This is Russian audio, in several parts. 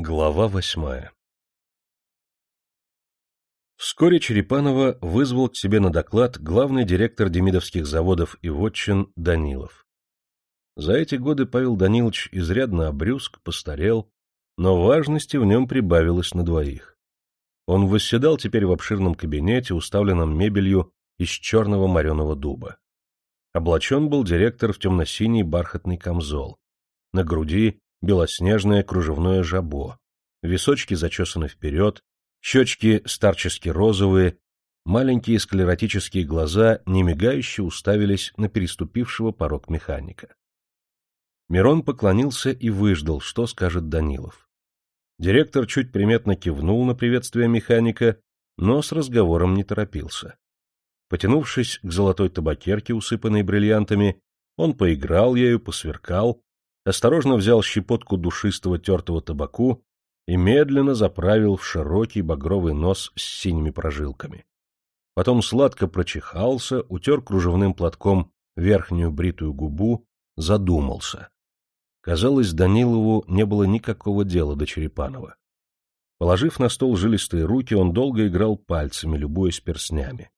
Глава восьмая Вскоре Черепанова вызвал к себе на доклад главный директор демидовских заводов и вотчин Данилов. За эти годы Павел Данилович изрядно обрюзг, постарел, но важности в нем прибавилось на двоих. Он восседал теперь в обширном кабинете, уставленном мебелью из черного мореного дуба. Облачен был директор в темно-синий бархатный камзол. На груди белоснежное кружевное жабо, височки зачесаны вперед, щечки старчески розовые, маленькие склеротические глаза немигающе уставились на переступившего порог механика. Мирон поклонился и выждал, что скажет Данилов. Директор чуть приметно кивнул на приветствие механика, но с разговором не торопился. Потянувшись к золотой табакерке, усыпанной бриллиантами, он поиграл ею, посверкал, осторожно взял щепотку душистого тертого табаку и медленно заправил в широкий багровый нос с синими прожилками. Потом сладко прочихался, утер кружевным платком верхнюю бритую губу, задумался. Казалось, Данилову не было никакого дела до Черепанова. Положив на стол жилистые руки, он долго играл пальцами, любуясь перстнями.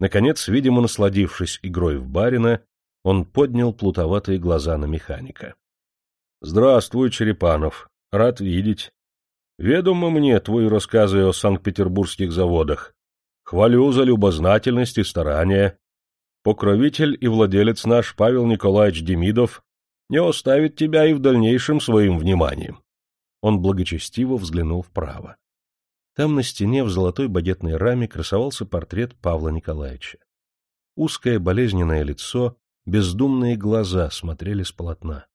Наконец, видимо, насладившись игрой в барина, он поднял плутоватые глаза на механика. — Здравствуй, Черепанов. Рад видеть. Ведомо мне твои рассказы о Санкт-Петербургских заводах. Хвалю за любознательность и старание. Покровитель и владелец наш Павел Николаевич Демидов не оставит тебя и в дальнейшем своим вниманием. Он благочестиво взглянул вправо. Там на стене в золотой багетной раме красовался портрет Павла Николаевича. Узкое болезненное лицо, бездумные глаза смотрели с полотна.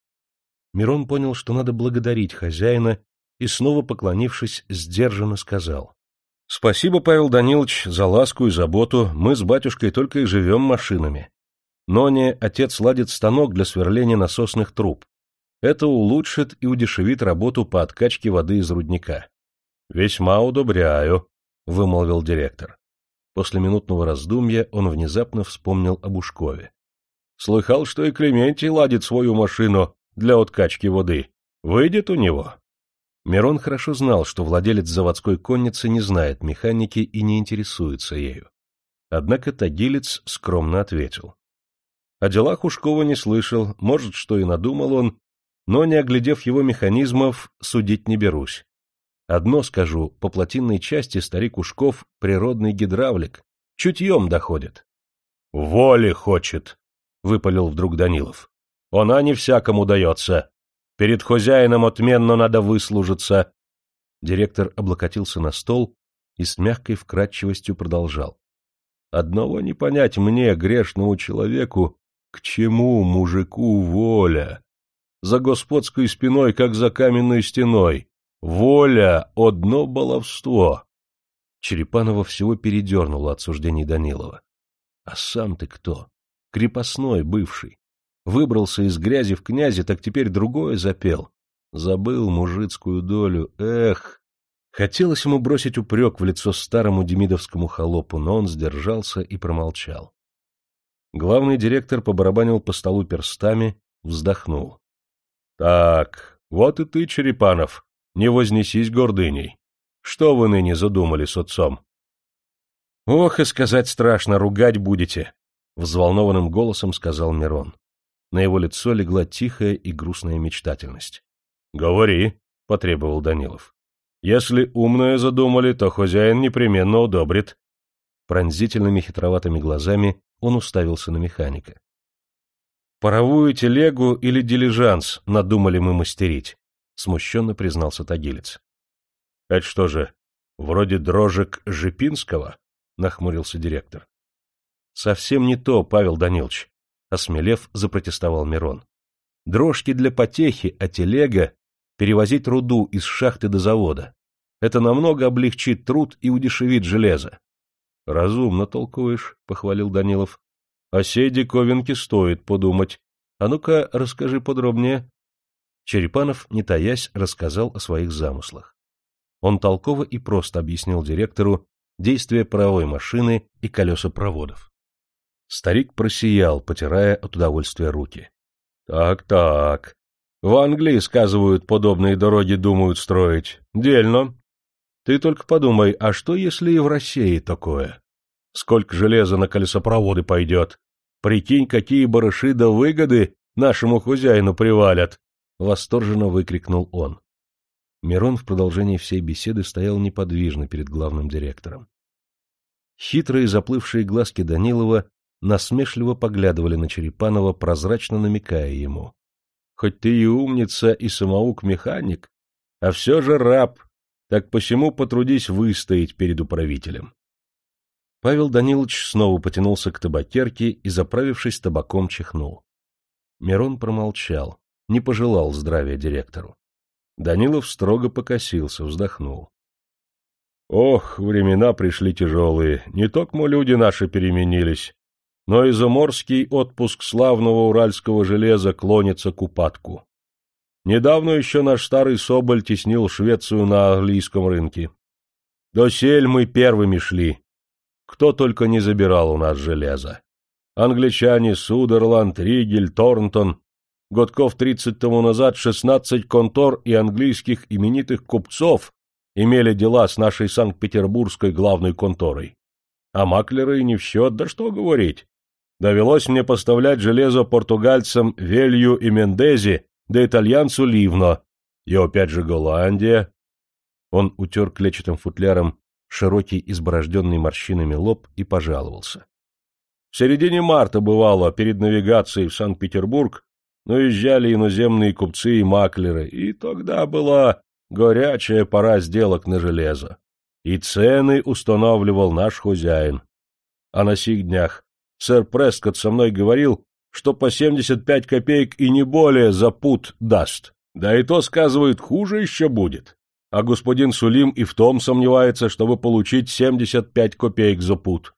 Мирон понял, что надо благодарить хозяина и, снова поклонившись, сдержанно сказал. — Спасибо, Павел Данилович, за ласку и заботу. Мы с батюшкой только и живем машинами. Ноне отец ладит станок для сверления насосных труб. Это улучшит и удешевит работу по откачке воды из рудника. — Весьма удобряю, — вымолвил директор. После минутного раздумья он внезапно вспомнил об Ушкове. — Слыхал, что и Клементий ладит свою машину для откачки воды. Выйдет у него? Мирон хорошо знал, что владелец заводской конницы не знает механики и не интересуется ею. Однако Тагилец скромно ответил. О делах Ушкова не слышал, может, что и надумал он, но, не оглядев его механизмов, судить не берусь. Одно скажу, по плотинной части старик Ушков — природный гидравлик, чутьем доходит. — Воли хочет, — выпалил вдруг Данилов. — Она не всякому дается. Перед хозяином отменно надо выслужиться. Директор облокотился на стол и с мягкой вкрадчивостью продолжал. Одного не понять мне, грешному человеку, к чему мужику воля? За господской спиной, как за каменной стеной. Воля — одно баловство. Черепанова всего передернуло от суждений Данилова. А сам ты кто? Крепостной бывший. Выбрался из грязи в князи, так теперь другое запел. Забыл мужицкую долю. Эх! Хотелось ему бросить упрек в лицо старому демидовскому холопу, но он сдержался и промолчал. Главный директор побарабанил по столу перстами, вздохнул. — Так, вот и ты, Черепанов, не вознесись гордыней. Что вы ныне задумали с отцом? — Ох, и сказать страшно, ругать будете, — взволнованным голосом сказал Мирон. На его лицо легла тихая и грустная мечтательность. — Говори, — потребовал Данилов. — Если умное задумали, то хозяин непременно удобрит. Пронзительными хитроватыми глазами он уставился на механика. — Паровую телегу или дилижанс надумали мы мастерить, — смущенно признался Тагилец. — Это что же, вроде дрожек Жипинского? — нахмурился директор. — Совсем не то, Павел Данилович осмелев, запротестовал Мирон. Дрожки для потехи, а телега — перевозить руду из шахты до завода. Это намного облегчит труд и удешевит железо. — Разумно толкуешь, — похвалил Данилов. — О сей диковинке стоит подумать. А ну-ка, расскажи подробнее. Черепанов, не таясь, рассказал о своих замыслах. Он толково и просто объяснил директору действия паровой машины и колеса проводов. Старик просиял, потирая от удовольствия руки. — Так, так. В Англии, сказывают, подобные дороги думают строить. Дельно. Ты только подумай, а что, если и в России такое? Сколько железа на колесопроводы пойдет? Прикинь, какие барыши да выгоды нашему хозяину привалят! — восторженно выкрикнул он. Мирон в продолжении всей беседы стоял неподвижно перед главным директором. Хитрые заплывшие глазки Данилова насмешливо поглядывали на Черепанова, прозрачно намекая ему. — Хоть ты и умница, и самоук-механик, а все же раб, так посему потрудись выстоять перед управителем. Павел Данилович снова потянулся к табакерке и, заправившись табаком, чихнул. Мирон промолчал, не пожелал здравия директору. Данилов строго покосился, вздохнул. Ох, времена пришли тяжелые, не только люди наши переменились, но и заморский отпуск славного уральского железа клонится к упадку. Недавно еще наш старый Соболь теснил Швецию на английском рынке. До сель мы первыми шли. Кто только не забирал у нас железо. Англичане Судерланд, Ригель, Торнтон. Годков тридцать тому назад шестнадцать контор и английских именитых купцов имели дела с нашей Санкт-Петербургской главной конторой. А маклеры не в счет, да что говорить. Довелось мне поставлять железо португальцам Велью и Мендези, да итальянцу Ливно. И опять же Голландия. Он утер клетчатым футляром широкий изборожденный морщинами лоб и пожаловался. В середине марта, бывало, перед навигацией в Санкт-Петербург, наезжали иноземные купцы и маклеры, и тогда была горячая пора сделок на железо. И цены устанавливал наш хозяин. А на сих днях сэр Прескотт со мной говорил, что по 75 копеек и не более за пут даст. Да и то, сказывают, хуже еще будет. А господин Сулим и в том сомневается, чтобы получить 75 копеек за пут.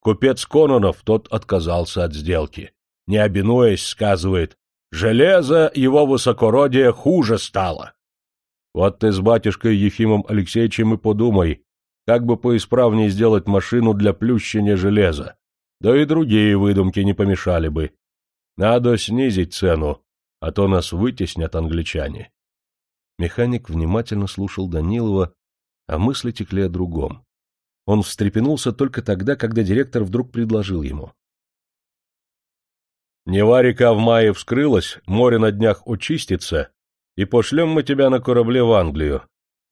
Купец Кононов тот отказался от сделки. Не обинуясь, сказывает, железо его высокородия хуже стало. Вот ты с батюшкой Ефимом Алексеевичем и подумай, как бы поисправнее сделать машину для плющения железа. Да и другие выдумки не помешали бы. Надо снизить цену, а то нас вытеснят англичане. Механик внимательно слушал Данилова, а мысли текли о другом. Он встрепенулся только тогда, когда директор вдруг предложил ему. «Нева река в мае вскрылась, море на днях очистится, и пошлем мы тебя на корабле в Англию.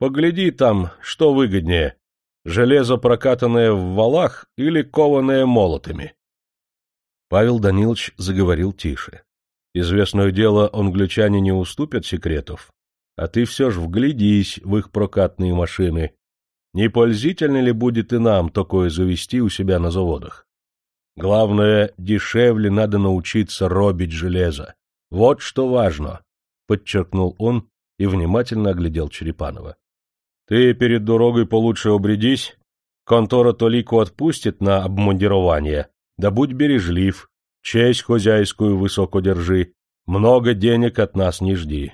Погляди там, что выгоднее, железо, прокатанное в валах или кованое молотами. Павел Данилович заговорил тише. Известное дело, англичане не уступят секретов, а ты все ж вглядись в их прокатные машины. Не пользительно ли будет и нам такое завести у себя на заводах? Главное, дешевле надо научиться робить железо. Вот что важно подчеркнул он и внимательно оглядел Черепанова. — Ты перед дорогой получше обрядись, контора Толику отпустит на обмундирование, да будь бережлив, честь хозяйскую высоко держи, много денег от нас не жди.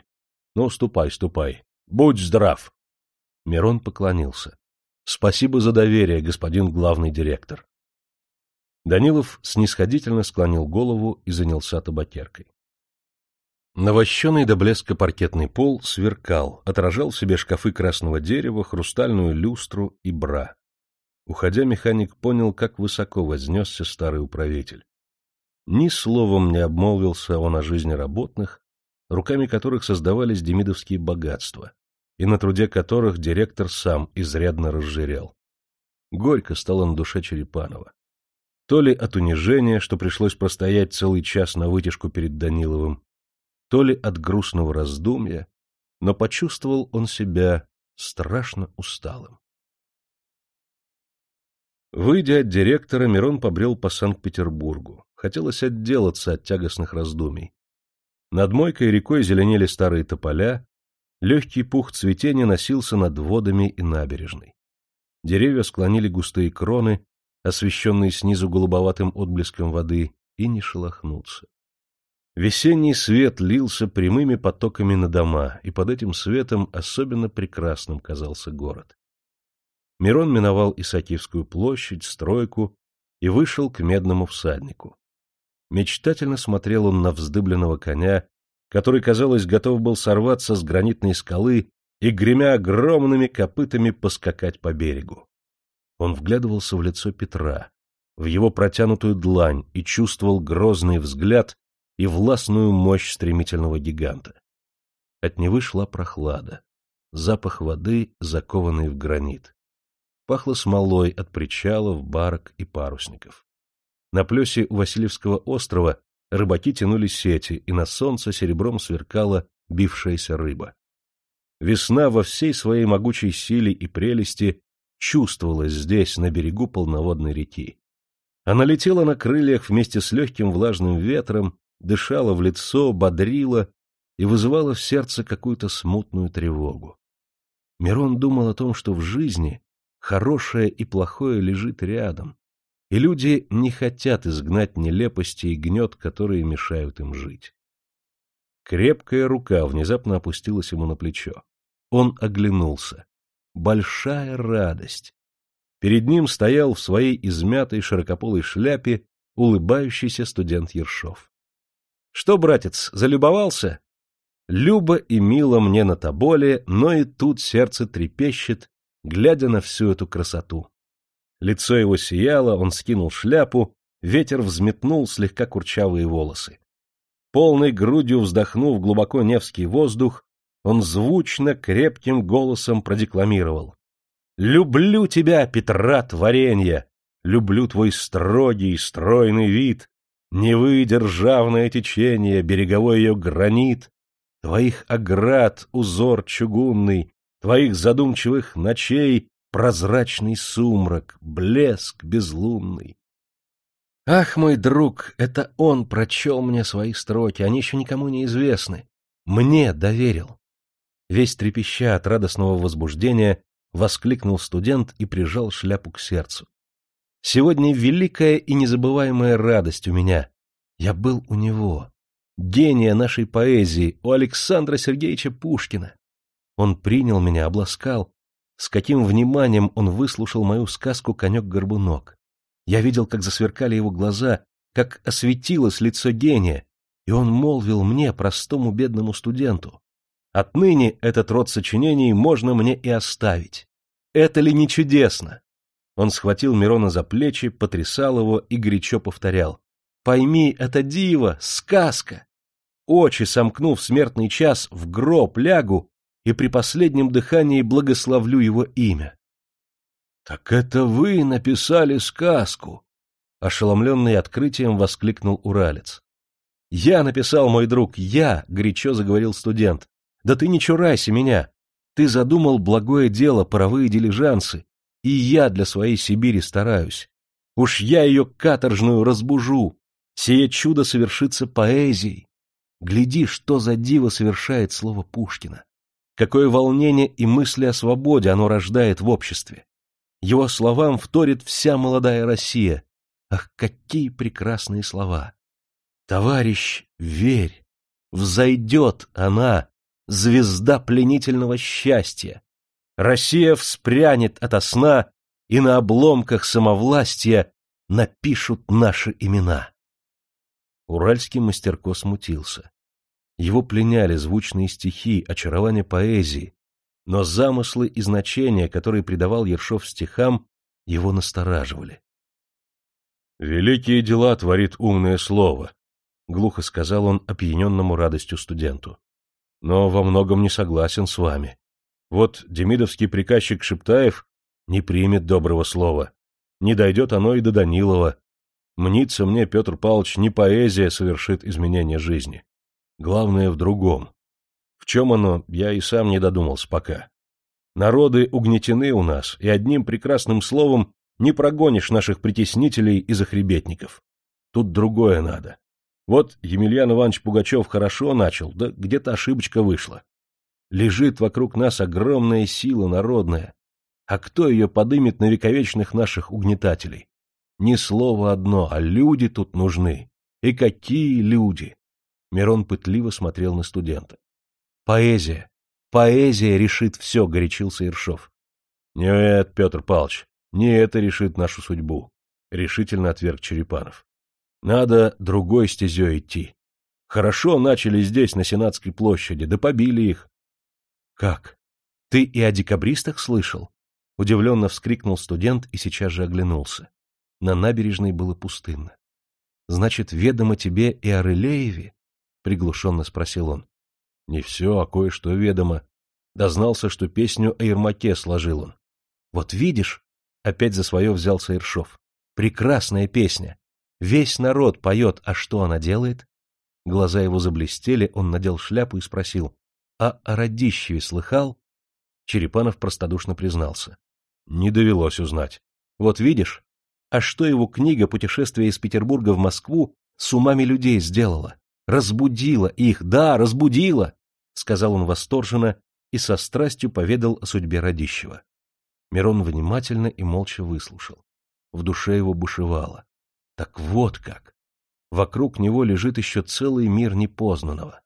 Ну, ступай, ступай, будь здрав. Мирон поклонился. — Спасибо за доверие, господин главный директор. Данилов снисходительно склонил голову и занялся табакеркой. Навощенный до блеска паркетный пол сверкал, отражал в себе шкафы красного дерева, хрустальную люстру и бра. Уходя, механик понял, как высоко вознесся старый управитель. Ни словом не обмолвился он о жизни работных, руками которых создавались демидовские богатства, и на труде которых директор сам изрядно разжирел. Горько стало на душе Черепанова. То ли от унижения, что пришлось простоять целый час на вытяжку перед Даниловым, то ли от грустного раздумья, но почувствовал он себя страшно усталым. Выйдя от директора, Мирон побрел по Санкт-Петербургу. Хотелось отделаться от тягостных раздумий. Над мойкой рекой зеленели старые тополя, легкий пух цветения носился над водами и набережной. Деревья склонили густые кроны, освещенные снизу голубоватым отблеском воды, и не шелохнуться. Весенний свет лился прямыми потоками на дома, и под этим светом особенно прекрасным казался город. Мирон миновал Исаакиевскую площадь, стройку и вышел к медному всаднику. Мечтательно смотрел он на вздыбленного коня, который, казалось, готов был сорваться с гранитной скалы и, гремя огромными копытами, поскакать по берегу. Он вглядывался в лицо Петра, в его протянутую длань и чувствовал грозный взгляд и властную мощь стремительного гиганта. От Невы шла прохлада, запах воды, закованный в гранит. Пахло смолой от причалов, барок и парусников. На плесе у Васильевского острова рыбаки тянули сети, и на солнце серебром сверкала бившаяся рыба. Весна во всей своей могучей силе и прелести чувствовалась здесь, на берегу полноводной реки. Она летела на крыльях вместе с легким влажным ветром, дышала в лицо, бодрила и вызывала в сердце какую-то смутную тревогу. Мирон думал о том, что в жизни хорошее и плохое лежит рядом, и люди не хотят изгнать нелепости и гнет, которые мешают им жить. Крепкая рука внезапно опустилась ему на плечо. Он оглянулся. Большая радость. Перед ним стоял в своей измятой широкополой шляпе улыбающийся студент Ершов. — Что, братец, залюбовался? Любо и мило мне на тоболе, но и тут сердце трепещет, глядя на всю эту красоту. Лицо его сияло, он скинул шляпу, ветер взметнул слегка курчавые волосы. Полной грудью вздохнув глубоко невский воздух, он звучно, крепким голосом продекламировал. «Люблю тебя, Петра Творенья! Люблю твой строгий, стройный вид, Невы державное течение, береговой ее гранит, Твоих оград узор чугунный, Твоих задумчивых ночей прозрачный сумрак, блеск безлунный. Ах, мой друг, это он прочел мне свои строки, они еще никому не известны. Мне доверил. Весь трепеща от радостного возбуждения, воскликнул студент и прижал шляпу к сердцу. Сегодня великая и незабываемая радость у меня. Я был у него, гения нашей поэзии, у Александра Сергеевича Пушкина. Он принял меня, обласкал, с каким вниманием он выслушал мою сказку «Конек-горбунок». Я видел, как засверкали его глаза, как осветилось лицо гения, и он молвил мне, простому бедному студенту, «Отныне этот род сочинений можно мне и оставить. Это ли не чудесно?» Он схватил Мирона за плечи, потрясал его и горячо повторял. «Пойми, это диво, сказка! Очи, сомкнув смертный час, в гроб лягу и при последнем дыхании благословлю его имя. — Так это вы написали сказку! — ошеломленный открытием воскликнул Уралец. — Я написал, мой друг, я! — горячо заговорил студент. — Да ты не чурайся меня! Ты задумал благое дело, паровые дилижансы, и я для своей Сибири стараюсь. Уж я ее каторжную разбужу, сие чудо совершится поэзией. Гляди, что за диво совершает слово Пушкина. Какое волнение и мысли о свободе оно рождает в обществе. Его словам вторит вся молодая Россия. Ах, какие прекрасные слова! Товарищ, верь! Взойдет она, звезда пленительного счастья. Россия вспрянет ото сна, и на обломках самовластия напишут наши имена. Уральский мастерко смутился. Его пленяли звучные стихи, очарование поэзии, но замыслы и значения, которые придавал Ершов стихам, его настораживали. «Великие дела творит умное слово», — глухо сказал он опьяненному радостью студенту. «Но во многом не согласен с вами. Вот демидовский приказчик Шептаев не примет доброго слова. Не дойдет оно и до Данилова. Мнится мне, Петр Павлович, не поэзия совершит изменение жизни. Главное в другом. В чем оно, я и сам не додумался пока. Народы угнетены у нас, и одним прекрасным словом не прогонишь наших притеснителей и захребетников. Тут другое надо. Вот Емельян Иванович Пугачев хорошо начал, да где-то ошибочка вышла. Лежит вокруг нас огромная сила народная. А кто ее подымет на вековечных наших угнетателей? Не слово одно, а люди тут нужны. И какие люди! Мирон пытливо смотрел на студента. «Поэзия! Поэзия решит все!» — горячился Иршов. «Нет, Петр Павлович, не это решит нашу судьбу», — решительно отверг Черепанов. «Надо другой стезей идти. Хорошо начали здесь, на Сенатской площади, да побили их. — Как? Ты и о декабристах слышал? — удивленно вскрикнул студент и сейчас же оглянулся. На набережной было пустынно. — Значит, ведомо тебе и о Рылееве? — приглушенно спросил он. — Не все, а кое-что ведомо. Дознался, что песню о Ермаке сложил он. — Вот видишь, — опять за свое взялся Иршов. — Прекрасная песня. Весь народ поет, а что она делает? Глаза его заблестели, он надел шляпу и спросил. — А о Радищеве слыхал? Черепанов простодушно признался. — Не довелось узнать. — Вот видишь, а что его книга «Путешествие из Петербурга в Москву» с умами людей сделала? Разбудила их, да, разбудила! — сказал он восторженно и со страстью поведал о судьбе Радищева. Мирон внимательно и молча выслушал. В душе его бушевало. Так вот как! Вокруг него лежит еще целый мир непознанного.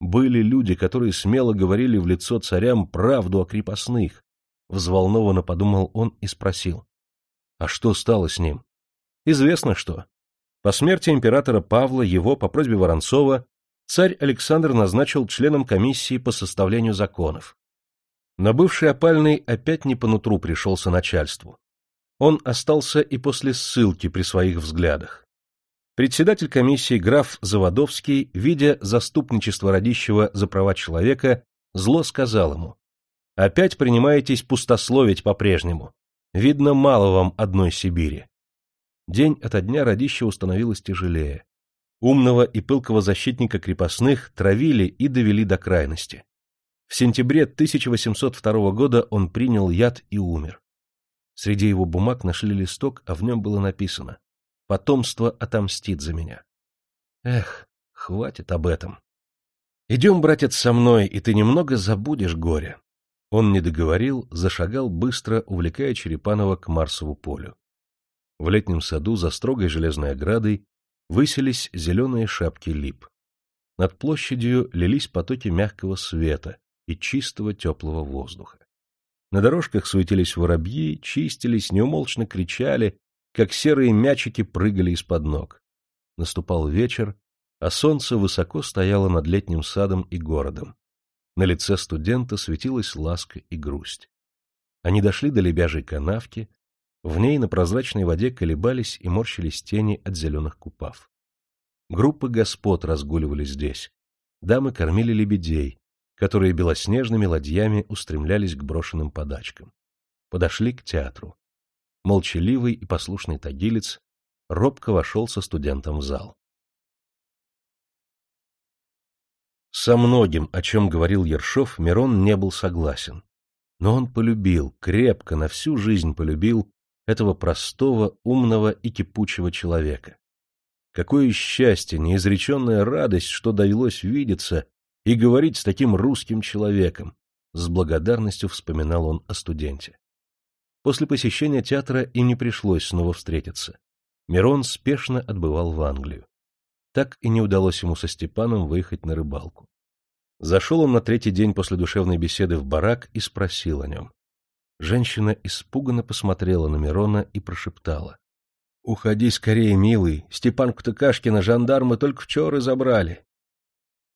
Были люди, которые смело говорили в лицо царям правду о крепостных. Взволнованно подумал он и спросил. А что стало с ним? Известно что. По смерти императора Павла его, по просьбе Воронцова, царь Александр назначил членом комиссии по составлению законов. Но бывший опальный опять не по нутру пришелся начальству. Он остался и после ссылки при своих взглядах. Председатель комиссии граф Заводовский, видя заступничество Радищева за права человека, зло сказал ему, «Опять принимаетесь пустословить по-прежнему. Видно, мало вам одной Сибири». День ото дня Радищеву становилось тяжелее. Умного и пылкого защитника крепостных травили и довели до крайности. В сентябре 1802 года он принял яд и умер. Среди его бумаг нашли листок, а в нем было написано Потомство отомстит за меня. Эх, хватит об этом. Идем, братец, со мной, и ты немного забудешь горе. Он не договорил, зашагал быстро, увлекая Черепанова к Марсову полю. В летнем саду за строгой железной оградой высились зеленые шапки лип. Над площадью лились потоки мягкого света и чистого теплого воздуха. На дорожках суетились воробьи, чистились, неумолчно кричали, как серые мячики прыгали из-под ног. Наступал вечер, а солнце высоко стояло над летним садом и городом. На лице студента светилась ласка и грусть. Они дошли до лебяжей канавки, в ней на прозрачной воде колебались и морщились тени от зеленых купав. Группы господ разгуливали здесь. Дамы кормили лебедей, которые белоснежными ладьями устремлялись к брошенным подачкам. Подошли к театру молчаливый и послушный тагилец, робко вошел со студентом в зал. Со многим, о чем говорил Ершов, Мирон не был согласен. Но он полюбил, крепко, на всю жизнь полюбил этого простого, умного и кипучего человека. Какое счастье, неизреченная радость, что довелось видеться и говорить с таким русским человеком, с благодарностью вспоминал он о студенте. После посещения театра им не пришлось снова встретиться. Мирон спешно отбывал в Англию. Так и не удалось ему со Степаном выехать на рыбалку. Зашел он на третий день после душевной беседы в барак и спросил о нем. Женщина испуганно посмотрела на Мирона и прошептала. — Уходи скорее, милый, Степан Ктыкашкина жандармы только вчера забрали.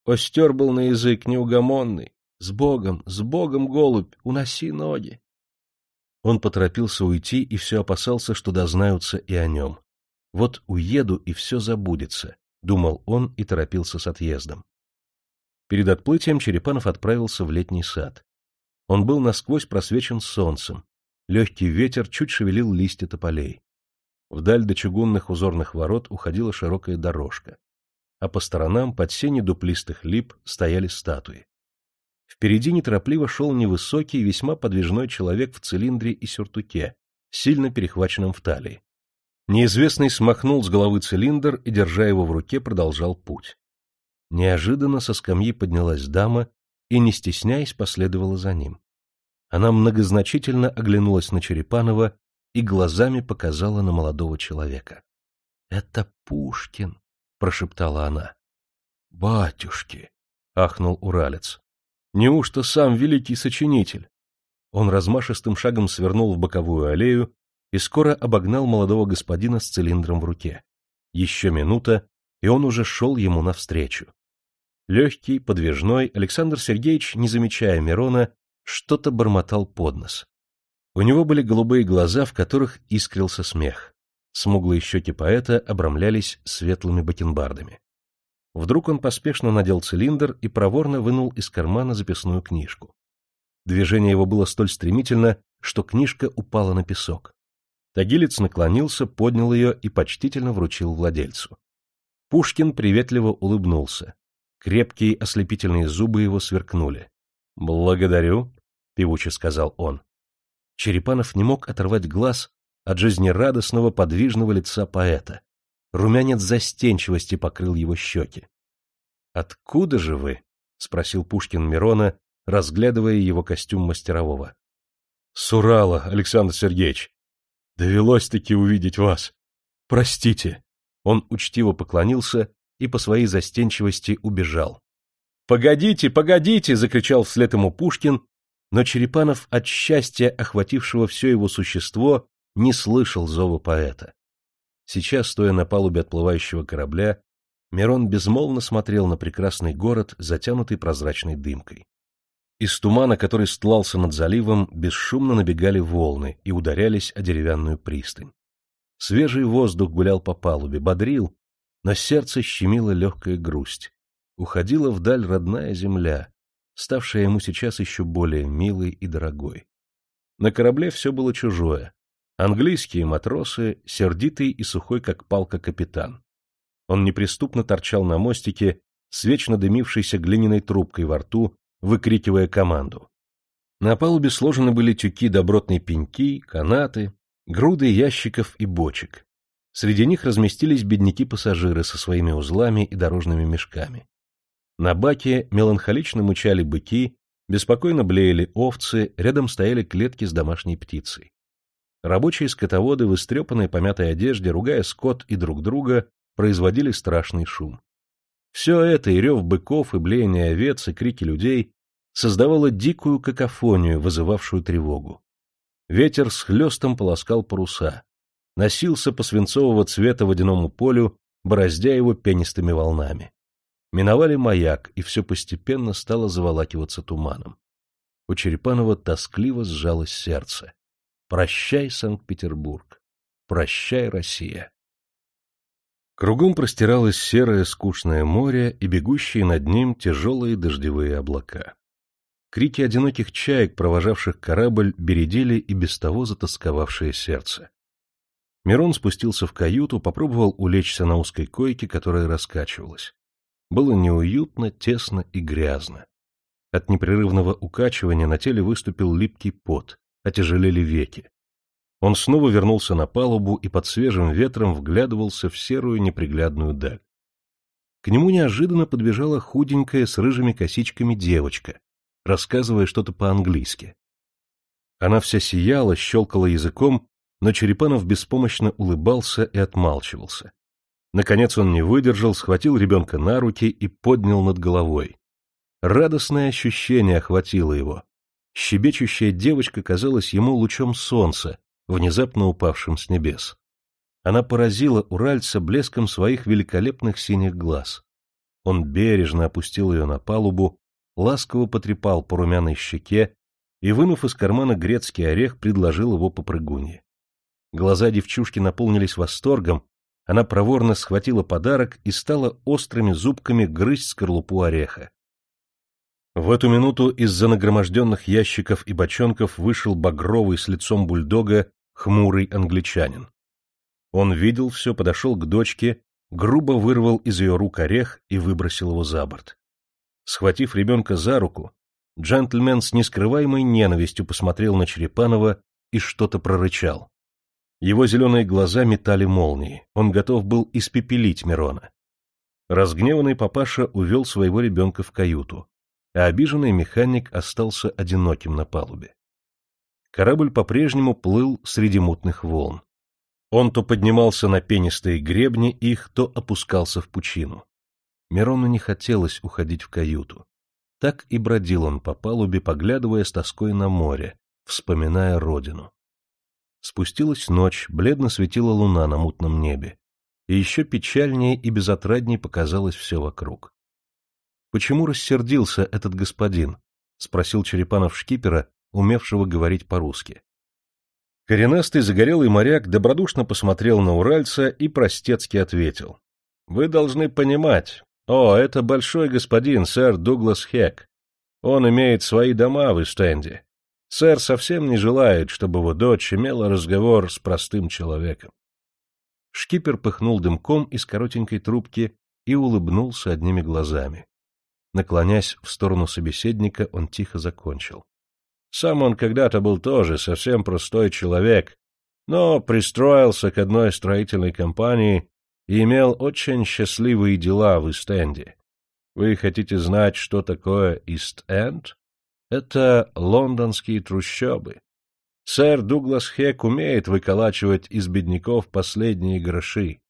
Остер был на язык неугомонный. С Богом, с Богом, голубь, уноси ноги. Он поторопился уйти и все опасался, что дознаются и о нем. Вот уеду, и все забудется, — думал он и торопился с отъездом. Перед отплытием Черепанов отправился в летний сад. Он был насквозь просвечен солнцем. Легкий ветер чуть шевелил листья тополей. Вдаль до чугунных узорных ворот уходила широкая дорожка. А по сторонам, под сенью дуплистых лип, стояли статуи. Впереди неторопливо шел невысокий, весьма подвижной человек в цилиндре и сюртуке, сильно перехваченном в талии. Неизвестный смахнул с головы цилиндр и, держа его в руке, продолжал путь. Неожиданно со скамьи поднялась дама и, не стесняясь, последовала за ним. Она многозначительно оглянулась на Черепанова и глазами показала на молодого человека. — Это Пушкин, — прошептала она. — Батюшки! — ахнул уралец. Неужто сам великий сочинитель? Он размашистым шагом свернул в боковую аллею и скоро обогнал молодого господина с цилиндром в руке. Еще минута, и он уже шел ему навстречу. Легкий, подвижной, Александр Сергеевич, не замечая Мирона, что-то бормотал под нос. У него были голубые глаза, в которых искрился смех. Смуглые щеки поэта обрамлялись светлыми бакенбардами. Вдруг он поспешно надел цилиндр и проворно вынул из кармана записную книжку. Движение его было столь стремительно, что книжка упала на песок. Тагилец наклонился, поднял ее и почтительно вручил владельцу. Пушкин приветливо улыбнулся. Крепкие ослепительные зубы его сверкнули. — Благодарю, — певуче сказал он. Черепанов не мог оторвать глаз от жизнерадостного подвижного лица поэта. Румянец застенчивости покрыл его щеки. — Откуда же вы? — спросил Пушкин Мирона, разглядывая его костюм мастерового. — С Урала, Александр Сергеевич. Довелось-таки увидеть вас. Простите. Он учтиво поклонился и по своей застенчивости убежал. «Погодите, погодите!» — закричал вслед ему Пушкин, но Черепанов от счастья, охватившего все его существо, не слышал зова поэта. Сейчас, стоя на палубе отплывающего корабля, Мирон безмолвно смотрел на прекрасный город, затянутый прозрачной дымкой. Из тумана, который стлался над заливом, бесшумно набегали волны и ударялись о деревянную пристань. Свежий воздух гулял по палубе, бодрил, но сердце щемило легкая грусть. Уходила вдаль родная земля, ставшая ему сейчас еще более милой и дорогой. На корабле все было чужое. Английские матросы, сердитый и сухой, как палка, капитан. Он неприступно торчал на мостике с вечно дымившейся глиняной трубкой во рту, выкрикивая команду. На палубе сложены были тюки добротной пеньки, канаты, груды ящиков и бочек. Среди них разместились бедняки-пассажиры со своими узлами и дорожными мешками. На баке меланхолично мучали быки, беспокойно блеяли овцы, рядом стояли клетки с домашней птицей. Рабочие скотоводы в истрепанной помятой одежде, ругая скот и друг друга, производили страшный шум. Все это, и рев быков, и блеяние овец, и крики людей, создавало дикую какофонию, вызывавшую тревогу. Ветер с хлестом полоскал паруса, носился по свинцового цвета водяному полю, бороздя его пенистыми волнами. Миновали маяк, и все постепенно стало заволакиваться туманом. У Черепанова тоскливо сжалось сердце. Прощай, Санкт-Петербург. Прощай, Россия. Кругом простиралось серое скучное море и бегущие над ним тяжелые дождевые облака. Крики одиноких чаек, провожавших корабль, бередили и без того затасковавшее сердце. Мирон спустился в каюту, попробовал улечься на узкой койке, которая раскачивалась. Было неуютно, тесно и грязно. От непрерывного укачивания на теле выступил липкий пот, отяжелели веки. Он снова вернулся на палубу и под свежим ветром вглядывался в серую неприглядную даль. К нему неожиданно подбежала худенькая с рыжими косичками девочка, рассказывая что-то по-английски. Она вся сияла, щелкала языком, но Черепанов беспомощно улыбался и отмалчивался. Наконец он не выдержал, схватил ребенка на руки и поднял над головой. Радостное ощущение охватило его. Щебечущая девочка казалась ему лучом солнца, внезапно упавшим с небес. Она поразила уральца блеском своих великолепных синих глаз. Он бережно опустил ее на палубу, ласково потрепал по румяной щеке и, вынув из кармана грецкий орех, предложил его попрыгунье. Глаза девчушки наполнились восторгом, она проворно схватила подарок и стала острыми зубками грызть скорлупу ореха. В эту минуту из-за нагроможденных ящиков и бочонков вышел багровый с лицом бульдога хмурый англичанин. Он видел все, подошел к дочке, грубо вырвал из ее рук орех и выбросил его за борт. Схватив ребенка за руку, джентльмен с нескрываемой ненавистью посмотрел на Черепанова и что-то прорычал. Его зеленые глаза метали молнии, он готов был испепелить Мирона. Разгневанный папаша увел своего ребенка в каюту, а обиженный механик остался одиноким на палубе. Корабль по-прежнему плыл среди мутных волн. Он то поднимался на пенистые гребни их, то опускался в пучину. Мирону не хотелось уходить в каюту. Так и бродил он по палубе, поглядывая с тоской на море, вспоминая родину. Спустилась ночь, бледно светила луна на мутном небе. и еще печальнее и безотраднее показалось все вокруг. — Почему рассердился этот господин? — спросил Черепанов шкипера, умевшего говорить по-русски. Коренастый загорелый моряк добродушно посмотрел на уральца и простецки ответил. — Вы должны понимать. О, это большой господин, сэр Дуглас Хек. Он имеет свои дома в Истенде. Сэр совсем не желает, чтобы его дочь имела разговор с простым человеком. Шкипер пыхнул дымком из коротенькой трубки и улыбнулся одними глазами. Наклонясь в сторону собеседника, он тихо закончил. Сам он когда-то был тоже совсем простой человек, но пристроился к одной строительной компании и имел очень счастливые дела в Ист-Энде. Вы хотите знать, что такое Ист-Энд? Это лондонские трущобы. Сэр Дуглас Хек умеет выколачивать из бедняков последние гроши.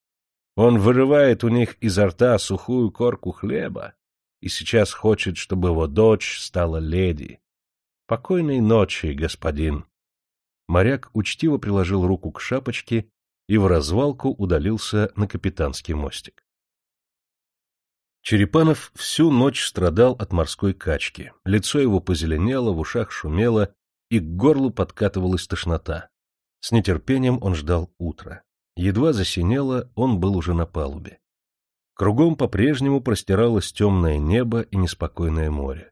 Он вырывает у них изо рта сухую корку хлеба и сейчас хочет, чтобы его дочь стала леди. Покойной ночи, господин. Моряк учтиво приложил руку к шапочке и в развалку удалился на капитанский мостик. Черепанов всю ночь страдал от морской качки. Лицо его позеленело, в ушах шумело, и к горлу подкатывалась тошнота. С нетерпением он ждал утра. Едва засинело, он был уже на палубе. Кругом по-прежнему простиралось темное небо и неспокойное море.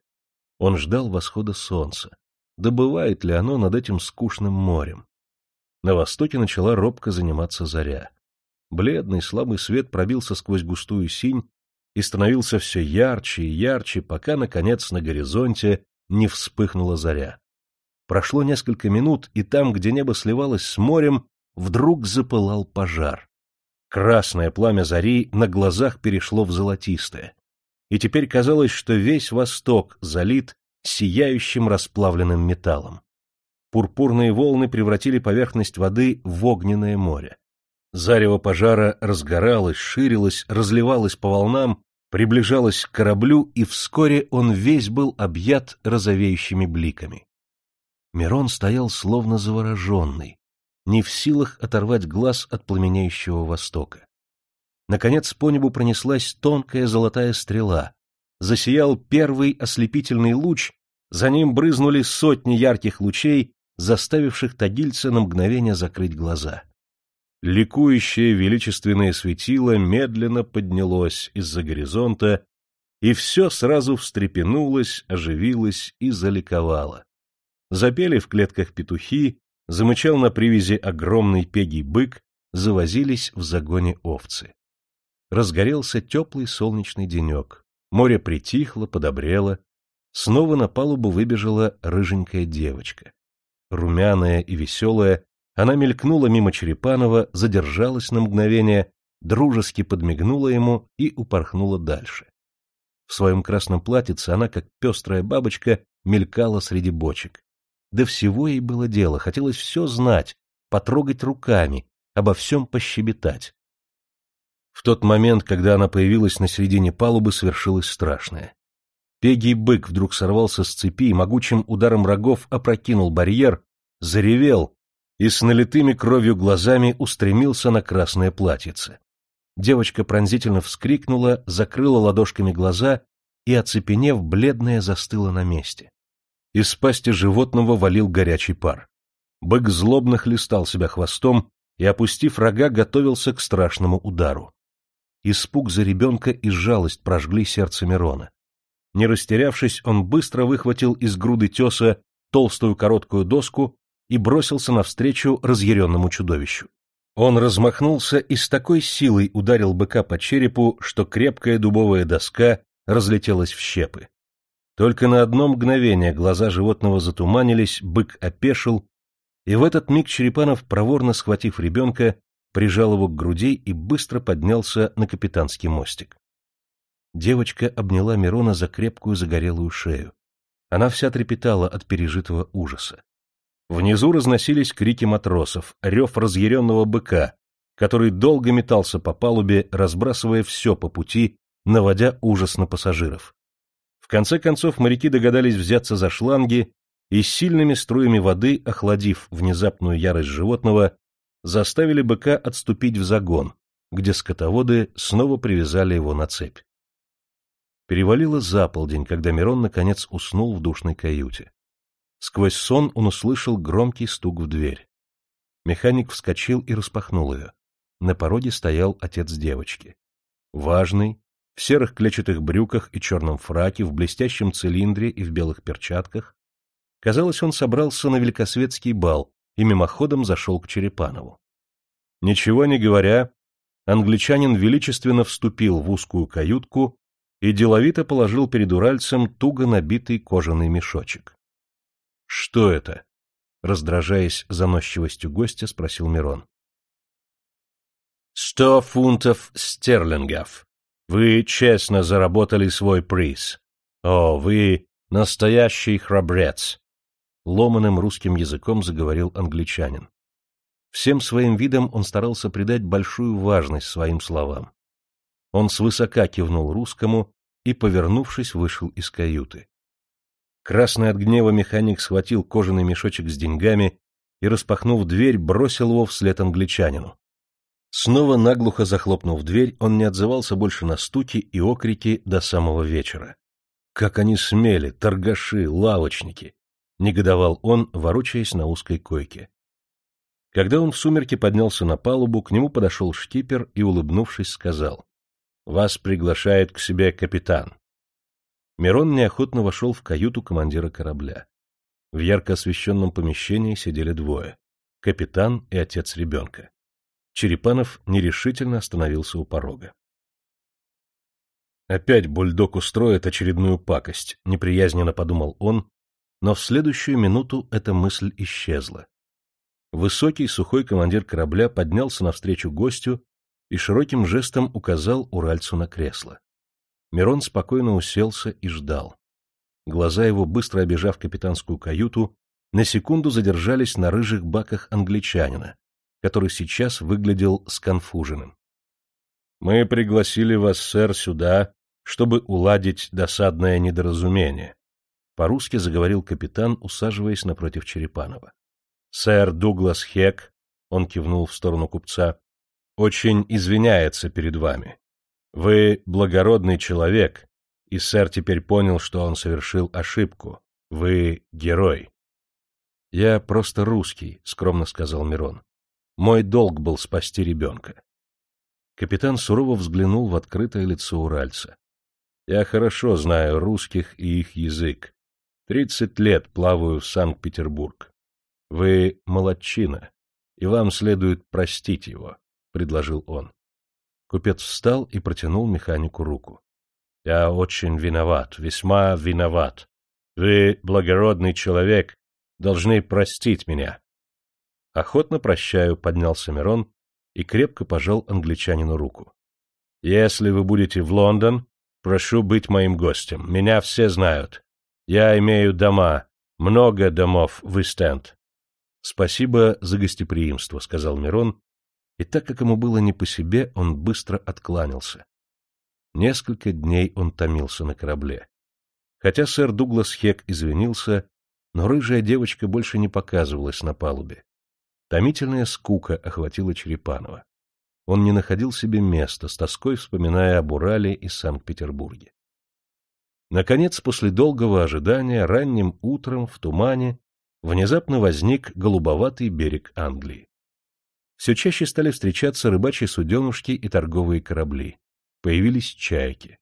Он ждал восхода солнца. Добывает ли оно над этим скучным морем? На востоке начала робко заниматься заря. Бледный слабый свет пробился сквозь густую синь и становился все ярче и ярче, пока, наконец, на горизонте не вспыхнула заря. Прошло несколько минут, и там, где небо сливалось с морем, вдруг запылал пожар. Красное пламя зари на глазах перешло в золотистое и теперь казалось, что весь восток залит сияющим расплавленным металлом. Пурпурные волны превратили поверхность воды в огненное море. Зарево пожара разгоралось, ширилось, разливалось по волнам, приближалось к кораблю, и вскоре он весь был объят розовеющими бликами. Мирон стоял словно завороженный, не в силах оторвать глаз от пламенеющего востока. Наконец по небу пронеслась тонкая золотая стрела. Засиял первый ослепительный луч, за ним брызнули сотни ярких лучей, заставивших тагильца на мгновение закрыть глаза. Ликующее величественное светило медленно поднялось из-за горизонта, и все сразу встрепенулось, оживилось и заликовало. Запели в клетках петухи, замычал на привязи огромный пегий бык, завозились в загоне овцы разгорелся теплый солнечный денек. Море притихло, подобрело. Снова на палубу выбежала рыженькая девочка. Румяная и веселая, она мелькнула мимо Черепанова, задержалась на мгновение, дружески подмигнула ему и упорхнула дальше. В своем красном платьице она, как пестрая бабочка, мелькала среди бочек. Да всего ей было дело, хотелось все знать, потрогать руками, обо всем пощебетать. В тот момент, когда она появилась на середине палубы, свершилось страшное. Пегий бык вдруг сорвался с цепи и могучим ударом рогов опрокинул барьер, заревел и с налитыми кровью глазами устремился на красное платьице. Девочка пронзительно вскрикнула, закрыла ладошками глаза и, оцепенев, бледная застыла на месте. Из пасти животного валил горячий пар. Бык злобно хлестал себя хвостом и, опустив рога, готовился к страшному удару. Испуг за ребенка и жалость прожгли сердце Мирона. Не растерявшись, он быстро выхватил из груды теса толстую короткую доску и бросился навстречу разъяренному чудовищу. Он размахнулся и с такой силой ударил быка по черепу, что крепкая дубовая доска разлетелась в щепы. Только на одно мгновение глаза животного затуманились, бык опешил, и в этот миг Черепанов, проворно схватив ребенка, прижал его к груди и быстро поднялся на капитанский мостик. Девочка обняла Мирона за крепкую загорелую шею. Она вся трепетала от пережитого ужаса. Внизу разносились крики матросов, рев разъяренного быка, который долго метался по палубе, разбрасывая все по пути, наводя ужас на пассажиров. В конце концов моряки догадались взяться за шланги и сильными струями воды, охладив внезапную ярость животного, заставили быка отступить в загон, где скотоводы снова привязали его на цепь. Перевалило за полдень, когда Мирон наконец уснул в душной каюте. Сквозь сон он услышал громкий стук в дверь. Механик вскочил и распахнул ее. На пороге стоял отец девочки. Важный, в серых клетчатых брюках и черном фраке, в блестящем цилиндре и в белых перчатках. Казалось, он собрался на великосветский бал и мимоходом зашел к Черепанову. Ничего не говоря, англичанин величественно вступил в узкую каютку и деловито положил перед уральцем туго набитый кожаный мешочек. — Что это? — раздражаясь заносчивостью гостя, спросил Мирон. — Сто фунтов стерлингов. Вы честно заработали свой приз. О, вы настоящий храбрец! Ломаным русским языком заговорил англичанин. Всем своим видом он старался придать большую важность своим словам. Он свысока кивнул русскому и, повернувшись, вышел из каюты. Красный от гнева механик схватил кожаный мешочек с деньгами и, распахнув дверь, бросил его вслед англичанину. Снова наглухо захлопнув дверь, он не отзывался больше на стуки и окрики до самого вечера. Как они смели, торгаши, лавочники! — негодовал он, ворочаясь на узкой койке. Когда он в сумерки поднялся на палубу, к нему подошел шкипер и, улыбнувшись, сказал, — Вас приглашает к себе капитан. Мирон неохотно вошел в каюту командира корабля. В ярко освещенном помещении сидели двое — капитан и отец ребенка. Черепанов нерешительно остановился у порога. Опять бульдог устроит очередную пакость, неприязненно подумал он, но в следующую минуту эта мысль исчезла. Высокий сухой командир корабля поднялся навстречу гостю и широким жестом указал уральцу на кресло. Мирон спокойно уселся и ждал. Глаза его, быстро обежав капитанскую каюту, на секунду задержались на рыжих баках англичанина, который сейчас выглядел сконфуженным. — Мы пригласили вас, сэр, сюда, чтобы уладить досадное недоразумение, — по-русски заговорил капитан, усаживаясь напротив Черепанова. — Сэр Дуглас Хек, — он кивнул в сторону купца, — очень извиняется перед вами. Вы благородный человек, и сэр теперь понял, что он совершил ошибку. Вы герой. — Я просто русский, — скромно сказал Мирон. Мой долг был спасти ребенка. Капитан сурово взглянул в открытое лицо уральца. Я хорошо знаю русских и их язык. Тридцать лет плаваю в Санкт-Петербург. Вы молодчина, и вам следует простить его, — предложил он. Купец встал и протянул механику руку. — Я очень виноват, весьма виноват. Вы, благородный человек, должны простить меня. — Охотно прощаю, — поднялся Мирон и крепко пожал англичанину руку. — Если вы будете в Лондон, прошу быть моим гостем. Меня все знают. Я имею дома, много домов в Истенд. — Спасибо за гостеприимство, — сказал Мирон и так как ему было не по себе, он быстро откланялся. Несколько дней он томился на корабле. Хотя сэр Дуглас Хек извинился, но рыжая девочка больше не показывалась на палубе. Томительная скука охватила Черепанова. Он не находил себе места, с тоской вспоминая об Урале и Санкт-Петербурге. Наконец, после долгого ожидания, ранним утром в тумане внезапно возник голубоватый берег Англии все чаще стали встречаться рыбачьи суденушки и торговые корабли. Появились чайки.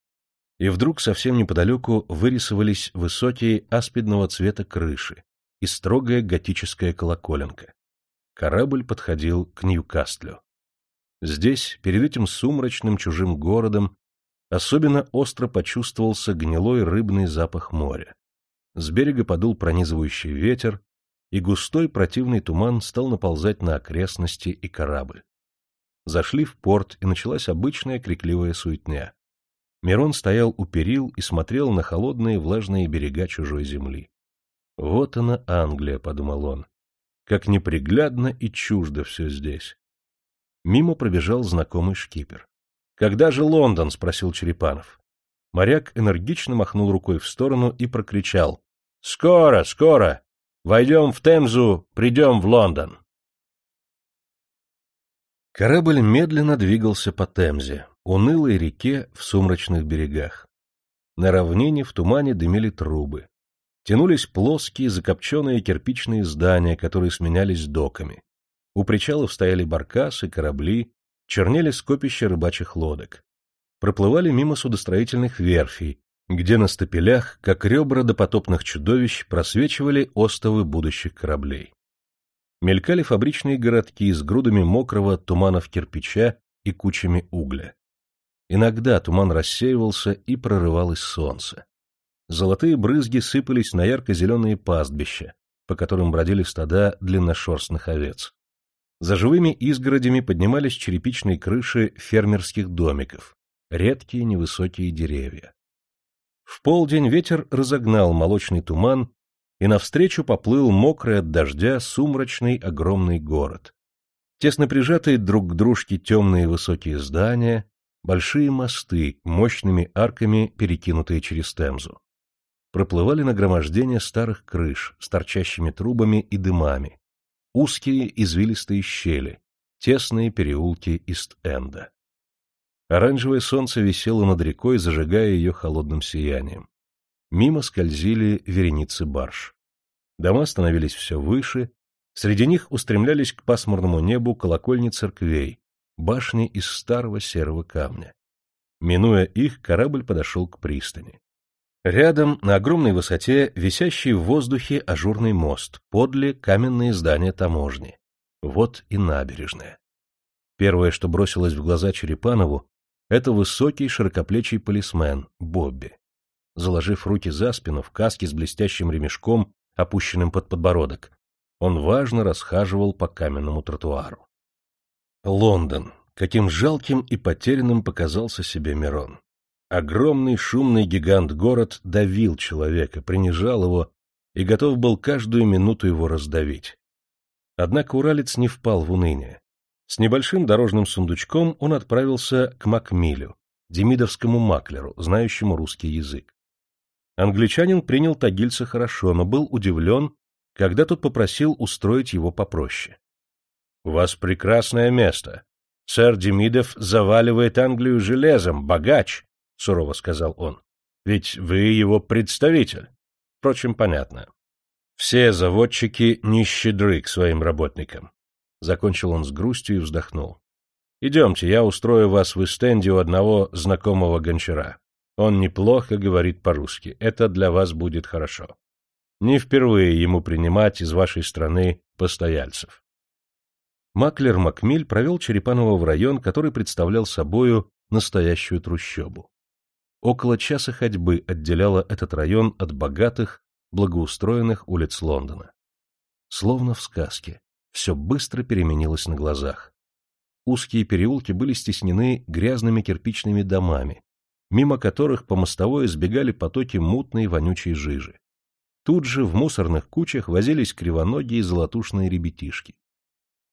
И вдруг совсем неподалеку вырисовались высокие аспидного цвета крыши и строгая готическая колоколенка. Корабль подходил к Ньюкастлю. Здесь, перед этим сумрачным чужим городом, особенно остро почувствовался гнилой рыбный запах моря. С берега подул пронизывающий ветер, и густой противный туман стал наползать на окрестности и корабль. Зашли в порт, и началась обычная крикливая суетня. Мирон стоял у перил и смотрел на холодные влажные берега чужой земли. «Вот она, Англия», — подумал он. «Как неприглядно и чуждо все здесь». Мимо пробежал знакомый шкипер. «Когда же Лондон?» — спросил Черепанов. Моряк энергично махнул рукой в сторону и прокричал. «Скоро, скоро! Войдем в Темзу, придем в Лондон. Корабль медленно двигался по Темзе, унылой реке в сумрачных берегах. На равнине в тумане дымили трубы. Тянулись плоские закопченные кирпичные здания, которые сменялись доками. У причалов стояли баркасы, корабли, чернели скопища рыбачьих лодок. Проплывали мимо судостроительных верфей, где на стапелях, как ребра допотопных чудовищ, просвечивали остовы будущих кораблей мелькали фабричные городки с грудами мокрого туманов кирпича и кучами угля. Иногда туман рассеивался и прорывалось солнце. Золотые брызги сыпались на ярко-зеленые пастбища, по которым бродили стада длинношерстных овец. За живыми изгородями поднимались черепичные крыши фермерских домиков, редкие невысокие деревья. В полдень ветер разогнал молочный туман и навстречу поплыл мокрый от дождя сумрачный огромный город. Тесно прижатые друг к дружке темные высокие здания, большие мосты, мощными арками, перекинутые через Темзу. Проплывали нагромождения старых крыш с торчащими трубами и дымами, узкие извилистые щели, тесные переулки Ист-Энда. Оранжевое солнце висело над рекой, зажигая ее холодным сиянием. Мимо скользили вереницы барж. Дома становились все выше, среди них устремлялись к пасмурному небу колокольни церквей, башни из старого серого камня. Минуя их, корабль подошел к пристани. Рядом, на огромной высоте, висящий в воздухе ажурный мост, подле каменные здания таможни. Вот и набережная. Первое, что бросилось в глаза Черепанову, это высокий широкоплечий полисмен, Бобби заложив руки за спину в каске с блестящим ремешком, опущенным под подбородок. Он важно расхаживал по каменному тротуару. Лондон. Каким жалким и потерянным показался себе Мирон. Огромный шумный гигант-город давил человека, принижал его и готов был каждую минуту его раздавить. Однако уралец не впал в уныние. С небольшим дорожным сундучком он отправился к Макмилю, демидовскому маклеру, знающему русский язык. Англичанин принял тагильца хорошо, но был удивлен, когда тот попросил устроить его попроще. — У вас прекрасное место. Сэр Демидов заваливает Англию железом, богач, — сурово сказал он. — Ведь вы его представитель. Впрочем, понятно. Все заводчики не щедры к своим работникам. Закончил он с грустью и вздохнул. — Идемте, я устрою вас в Истенде у одного знакомого гончара. Он неплохо говорит по-русски. Это для вас будет хорошо. Не впервые ему принимать из вашей страны постояльцев. Маклер Макмиль провел Черепанова в район, который представлял собою настоящую трущобу. Около часа ходьбы отделяло этот район от богатых, благоустроенных улиц Лондона. Словно в сказке, все быстро переменилось на глазах. Узкие переулки были стеснены грязными кирпичными домами, мимо которых по мостовой сбегали потоки мутной вонючей жижи. Тут же в мусорных кучах возились кривоногие золотушные ребятишки.